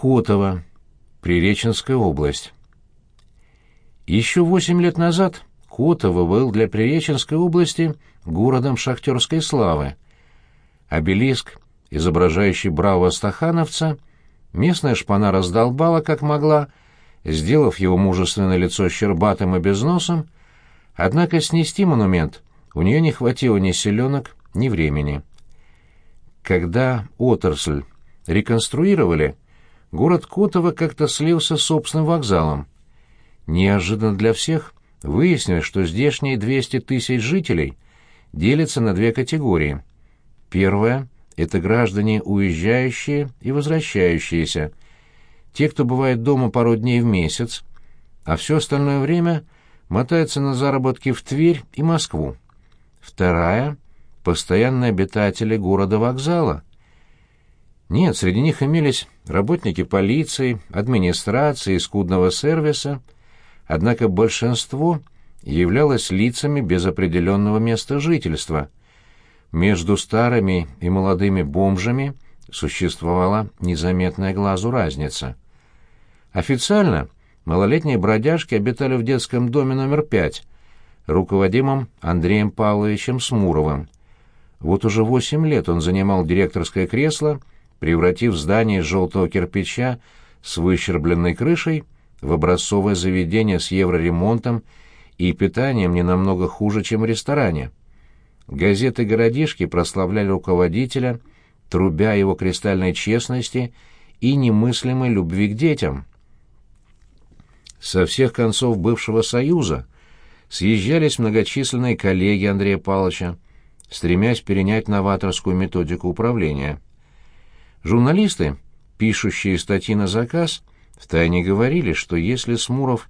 Котово, Приреченская область. Еще восемь лет назад Котово был для Приреченской области городом шахтерской славы. Обелиск, изображающий бравого стахановца, местная шпана раздолбала как могла, сделав его мужественное лицо щербатым и безносом, однако снести монумент у нее не хватило ни селенок, ни времени. Когда отрасль реконструировали, город Котово как-то слился с собственным вокзалом. Неожиданно для всех выяснилось, что здешние 200 тысяч жителей делятся на две категории. Первая — это граждане уезжающие и возвращающиеся, те, кто бывает дома пару дней в месяц, а все остальное время мотается на заработки в Тверь и Москву. Вторая — постоянные обитатели города-вокзала. Нет, среди них имелись работники полиции, администрации, скудного сервиса, однако большинство являлось лицами без определенного места жительства. Между старыми и молодыми бомжами существовала незаметная глазу разница. Официально малолетние бродяжки обитали в детском доме номер пять, руководимом Андреем Павловичем Смуровым. Вот уже восемь лет он занимал директорское кресло превратив здание из желтого кирпича с выщербленной крышей в образцовое заведение с евроремонтом и питанием не намного хуже, чем в ресторане. Газеты городишки прославляли руководителя, трубя его кристальной честности и немыслимой любви к детям. Со всех концов бывшего Союза съезжались многочисленные коллеги Андрея Павловича, стремясь перенять новаторскую методику управления. Журналисты, пишущие статьи на заказ, втайне говорили, что если Смуров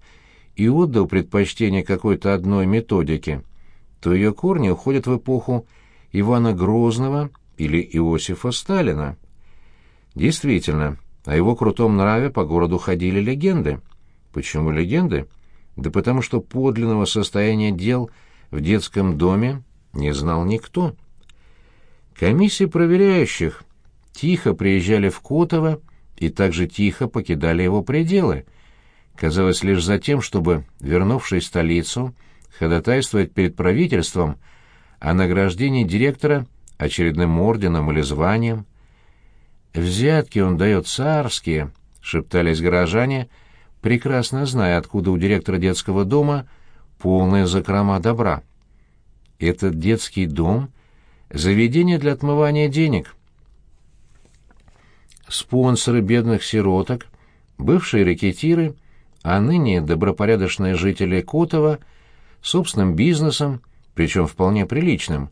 и отдал предпочтение какой-то одной методике, то ее корни уходят в эпоху Ивана Грозного или Иосифа Сталина. Действительно, о его крутом нраве по городу ходили легенды. Почему легенды? Да потому что подлинного состояния дел в детском доме не знал никто. Комиссии проверяющих тихо приезжали в Котово и также тихо покидали его пределы, казалось лишь за тем, чтобы, вернувшись в столицу, ходатайствовать перед правительством о награждении директора очередным орденом или званием. «Взятки он дает царские», — шептались горожане, прекрасно зная, откуда у директора детского дома полная закрома добра. Этот детский дом — заведение для отмывания денег — спонсоры бедных сироток, бывшие рекетиры, а ныне добропорядочные жители Котова, собственным бизнесом, причем вполне приличным,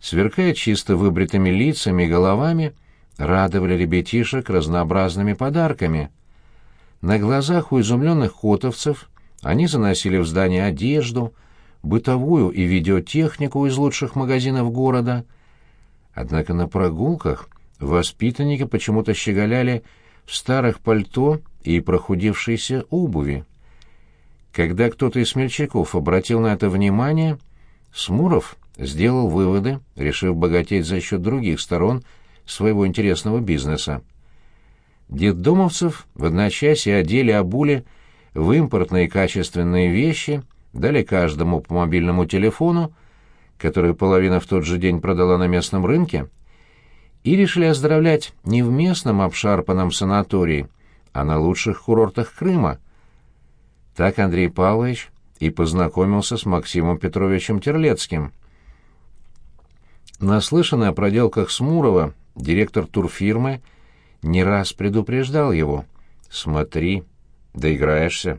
сверкая чисто выбритыми лицами и головами, радовали ребятишек разнообразными подарками. На глазах у изумленных котовцев они заносили в здание одежду, бытовую и видеотехнику из лучших магазинов города. Однако на прогулках Воспитанники почему-то щеголяли в старых пальто и прохудившейся обуви. Когда кто-то из смельчаков обратил на это внимание, Смуров сделал выводы, решив богатеть за счет других сторон своего интересного бизнеса. Детдомовцев в одночасье одели обули в импортные качественные вещи, дали каждому по мобильному телефону, который половина в тот же день продала на местном рынке, и решили оздоровлять не в местном обшарпанном санатории, а на лучших курортах Крыма. Так Андрей Павлович и познакомился с Максимом Петровичем Терлецким. Наслышанный о проделках Смурова, директор турфирмы, не раз предупреждал его «Смотри, доиграешься».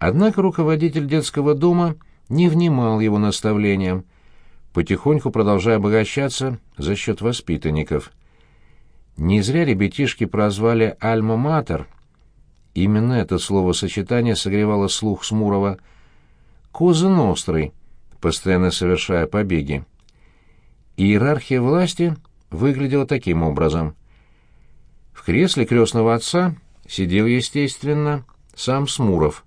Однако руководитель детского дома не внимал его наставлениям, потихоньку продолжая обогащаться за счет воспитанников. Не зря ребятишки прозвали «Альма-Матер». Именно это словосочетание согревало слух Смурова. «Козы Нострой», постоянно совершая побеги. Иерархия власти выглядела таким образом. В кресле крестного отца сидел, естественно, сам Смуров.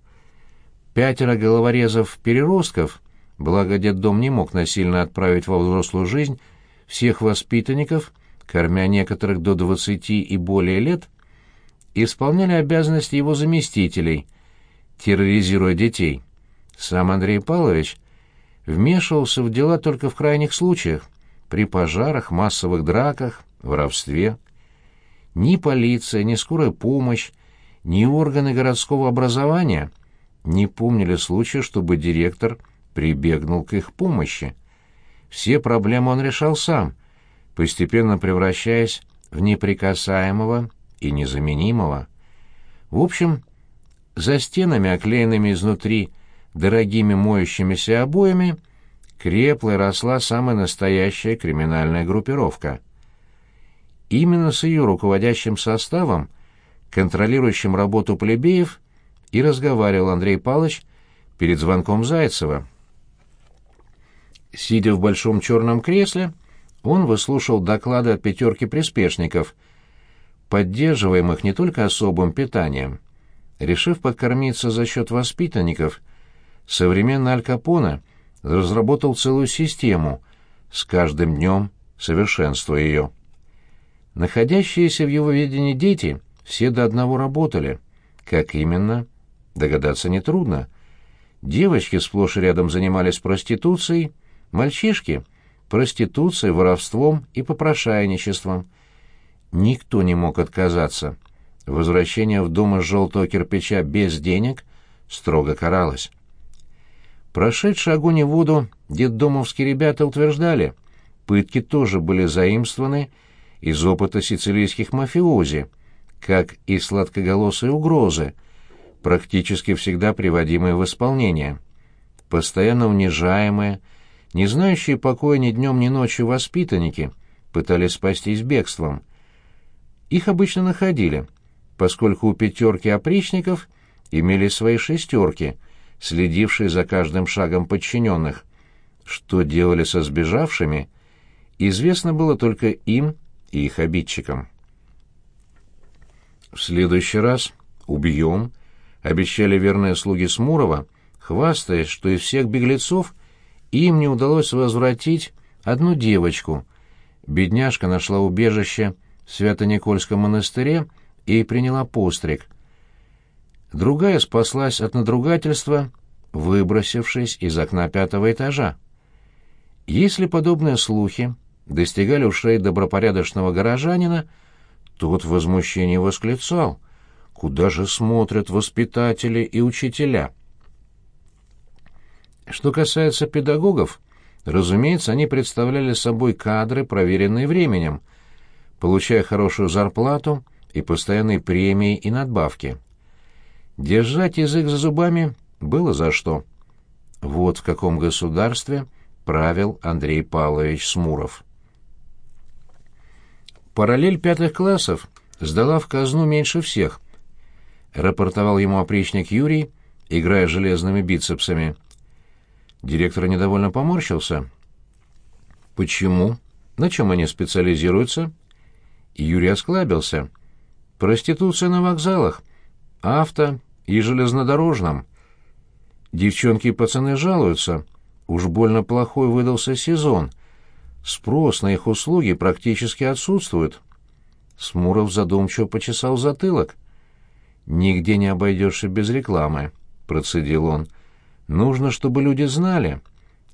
Пятеро головорезов-переростков Благо, детдом не мог насильно отправить во взрослую жизнь всех воспитанников, кормя некоторых до двадцати и более лет, исполняли обязанности его заместителей, терроризируя детей. Сам Андрей Павлович вмешивался в дела только в крайних случаях, при пожарах, массовых драках, воровстве. Ни полиция, ни скорая помощь, ни органы городского образования не помнили случая, чтобы директор прибегнул к их помощи. Все проблемы он решал сам, постепенно превращаясь в неприкасаемого и незаменимого. В общем, за стенами, оклеенными изнутри дорогими моющимися обоями, крепла и росла самая настоящая криминальная группировка. Именно с ее руководящим составом, контролирующим работу плебеев, и разговаривал Андрей Павлович перед звонком Зайцева. Сидя в большом черном кресле, он выслушал доклады от пятерки приспешников, поддерживаемых не только особым питанием. Решив подкормиться за счет воспитанников, современный Аль Капоне разработал целую систему, с каждым днем совершенствуя ее. Находящиеся в его ведении дети все до одного работали. Как именно, догадаться нетрудно. Девочки сплошь и рядом занимались проституцией, мальчишки — проституцией, воровством и попрошайничеством. Никто не мог отказаться. Возвращение в дом из желтого кирпича без денег строго каралось. Прошедшие огонь и воду детдомовские ребята утверждали, пытки тоже были заимствованы из опыта сицилийских мафиози, как и сладкоголосые угрозы, практически всегда приводимые в исполнение. Постоянно унижаемые, не знающие покоя ни днем, ни ночью воспитанники пытались спастись бегством. Их обычно находили, поскольку у пятерки опричников имелись свои шестерки, следившие за каждым шагом подчиненных. Что делали со сбежавшими, известно было только им и их обидчикам. «В следующий раз убьем», — обещали верные слуги Смурова, хвастаясь, что из всех беглецов им не удалось возвратить одну девочку. Бедняжка нашла убежище в Свято-Никольском монастыре и приняла постриг. Другая спаслась от надругательства, выбросившись из окна пятого этажа. Если подобные слухи достигали ушей добропорядочного горожанина, тот в возмущении восклицал «Куда же смотрят воспитатели и учителя?» Что касается педагогов, разумеется, они представляли собой кадры, проверенные временем, получая хорошую зарплату и постоянные премии и надбавки. Держать язык за зубами было за что. Вот в каком государстве правил Андрей Павлович Смуров. Параллель пятых классов сдала в казну меньше всех, рапортовал ему опричник Юрий, играя железными бицепсами. Директор недовольно поморщился. «Почему? На чем они специализируются?» Юрий осклабился. «Проституция на вокзалах, авто и железнодорожном. Девчонки и пацаны жалуются. Уж больно плохой выдался сезон. Спрос на их услуги практически отсутствует». Смуров задумчиво почесал затылок. «Нигде не обойдешься без рекламы», — процедил он. Нужно, чтобы люди знали,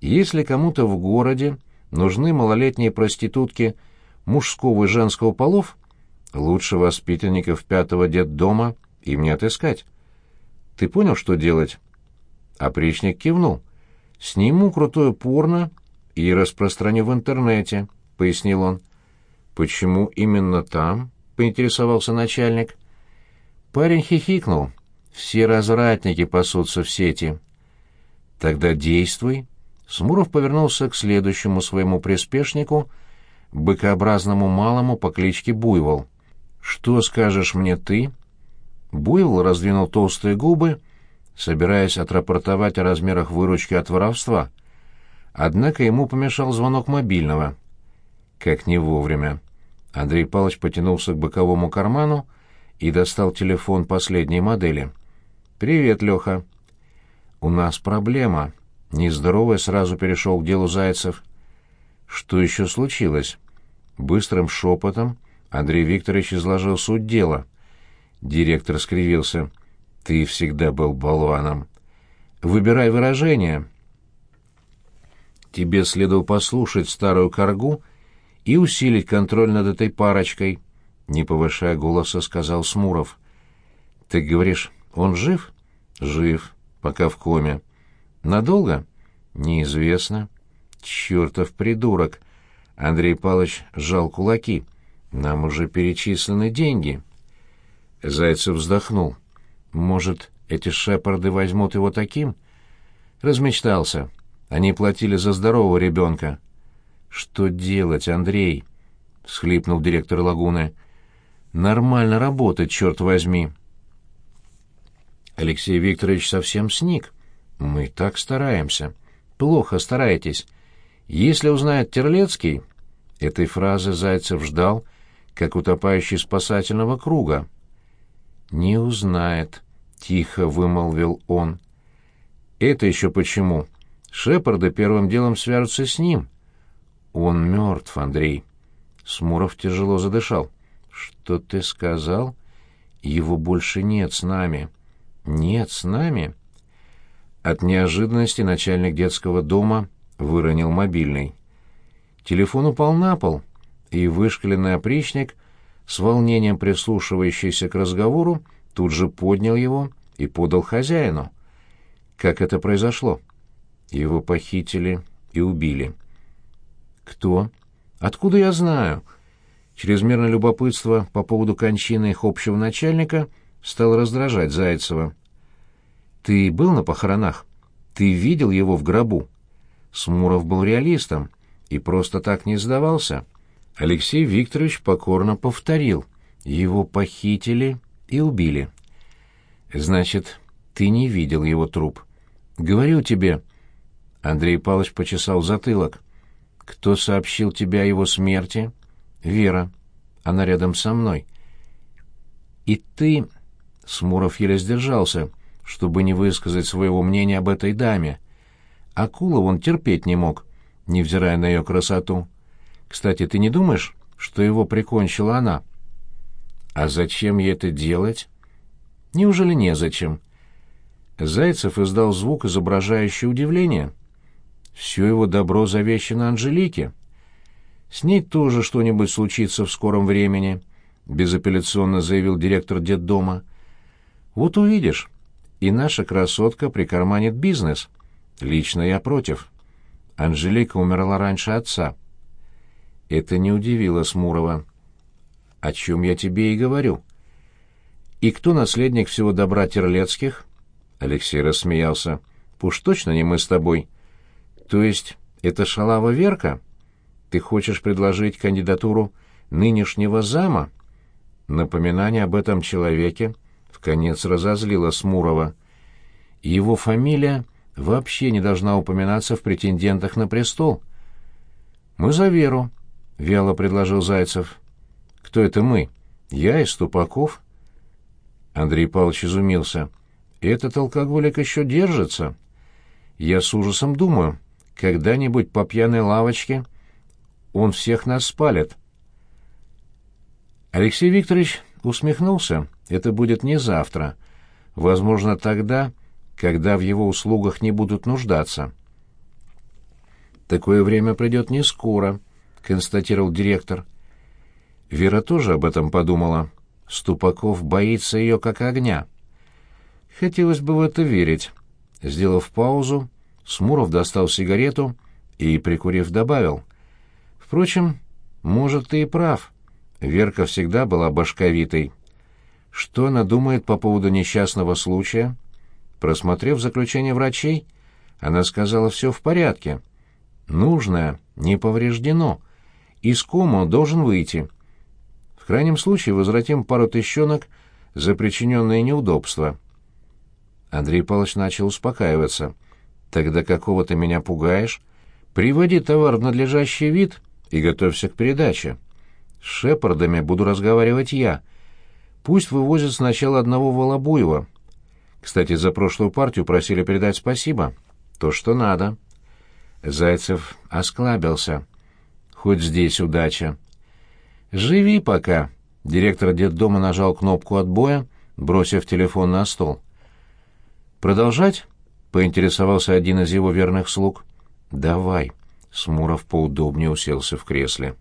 если кому-то в городе нужны малолетние проститутки мужского и женского полов, лучше воспитанников пятого детдома им не отыскать. Ты понял, что делать? Опричник кивнул. Сниму крутое порно и распространю в интернете, пояснил он. Почему именно там? поинтересовался начальник. Парень хихикнул. Все развратники пасутся в сети. Тогда действуй. Смуров повернулся к следующему своему приспешнику, быкообразному малому по кличке Буйвол. «Что скажешь мне ты?» Буйвол раздвинул толстые губы, собираясь отрапортовать о размерах выручки от воровства. Однако ему помешал звонок мобильного. Как не вовремя. Андрей Павлович потянулся к боковому карману и достал телефон последней модели. «Привет, Леха». «У нас проблема». Нездоровый сразу перешел к делу Зайцев. «Что еще случилось?» Быстрым шепотом Андрей Викторович изложил суть дела. Директор скривился. «Ты всегда был болваном. Выбирай выражение». «Тебе следовало послушать старую коргу и усилить контроль над этой парочкой», — не повышая голоса, сказал Смуров. «Ты говоришь, он жив?» «Жив, пока в коме». «Надолго?» «Неизвестно». «Чертов придурок!» Андрей Павлович сжал кулаки. «Нам уже перечислены деньги». Зайцев вздохнул. «Может, эти шепарды возьмут его таким?» Размечтался. Они платили за здорового ребенка. «Что делать, Андрей?» — схлипнул директор лагуны. «Нормально работать, черт возьми». Алексей Викторович совсем сник. «Мы так стараемся». «Плохо стараетесь. Если узнает Терлецкий...» Этой фразы Зайцев ждал, как утопающий спасательного круга. «Не узнает», — тихо вымолвил он. «Это еще почему? Шепарды первым делом свяжутся с ним». «Он мертв, Андрей». Смуров тяжело задышал. «Что ты сказал? Его больше нет с нами». «Нет с нами?» От неожиданности начальник детского дома выронил мобильный. Телефон упал на пол, и вышкаленный опричник — с волнением прислушивающийся к разговору, тут же поднял его и подал хозяину. Как это произошло? Его похитили и убили. Кто? Откуда я знаю? Чрезмерное любопытство по поводу кончины их общего начальника стало раздражать Зайцева. Ты был на похоронах? Ты видел его в гробу? Смуров был реалистом и просто так не сдавался. Алексей Викторович покорно повторил. Его похитили и убили. Значит, ты не видел его труп. Говорю тебе. Андрей Павлович почесал затылок. Кто сообщил тебе о его смерти? Вера. Она рядом со мной. И ты... Смуров еле сдержался, чтобы не высказать своего мнения об этой даме. Акулов он терпеть не мог, невзирая на ее красоту. Кстати, ты не думаешь, что его прикончила она? А зачем ей это делать? Неужели незачем? Зайцев издал звук, изображающий удивление. Все его добро завещено Анжелике. С ней тоже что-нибудь случится в скором времени, безапелляционно заявил директор детдома. Вот увидишь. И наша красотка прикарманит бизнес. Лично я против. Анжелика умерла раньше отца. Это не удивило Смурова. «О чем я тебе и говорю». «И кто наследник всего добра Терлецких?» Алексей рассмеялся. «Уж точно не мы с тобой». «То есть это шалава Верка? Ты хочешь предложить кандидатуру нынешнего зама?» Напоминание об этом человеке в конец разозлило Смурова. Его фамилия вообще не должна упоминаться в претендентах на престол. «Мы за Веру», — вяло предложил Зайцев. «Кто это мы? Я и Ступаков?» Андрей Павлович изумился. «Этот алкоголик еще держится?» «Я с ужасом думаю, когда-нибудь по пьяной лавочке он всех нас спалит». Алексей Викторович усмехнулся. «Это будет не завтра. Возможно, тогда, когда в его услугах не будут нуждаться». «Такое время придет не скоро», — констатировал директор. Вера тоже об этом подумала. Ступаков боится ее как огня. Хотелось бы в это верить. Сделав паузу, Смуров достал сигарету и, прикурив, добавил. Впрочем, может, ты и прав. Верка всегда была башковитой. Что она думает по поводу несчастного случая? Просмотрев заключение врачей, она сказала, все в порядке. Нужное не повреждено, из кома он должен выйти. В крайнем случае возвратим пару тыщенок за причиненные неудобства. Андрей Павлович начал успокаиваться. «Тогда какого ты меня пугаешь? Приводи товар в надлежащий вид и готовься к передаче. С шепардами буду разговаривать я. Пусть вывозят сначала одного Волобуева. Кстати, за прошлую партию просили передать спасибо. То, что надо». Зайцев осклабился хоть здесь удача. Живи пока, Директор детдома нажал кнопку отбоя, бросив телефон на стол. «Продолжать?» — поинтересовался один из его верных слуг. «Давай». Смуров поудобнее уселся в кресле.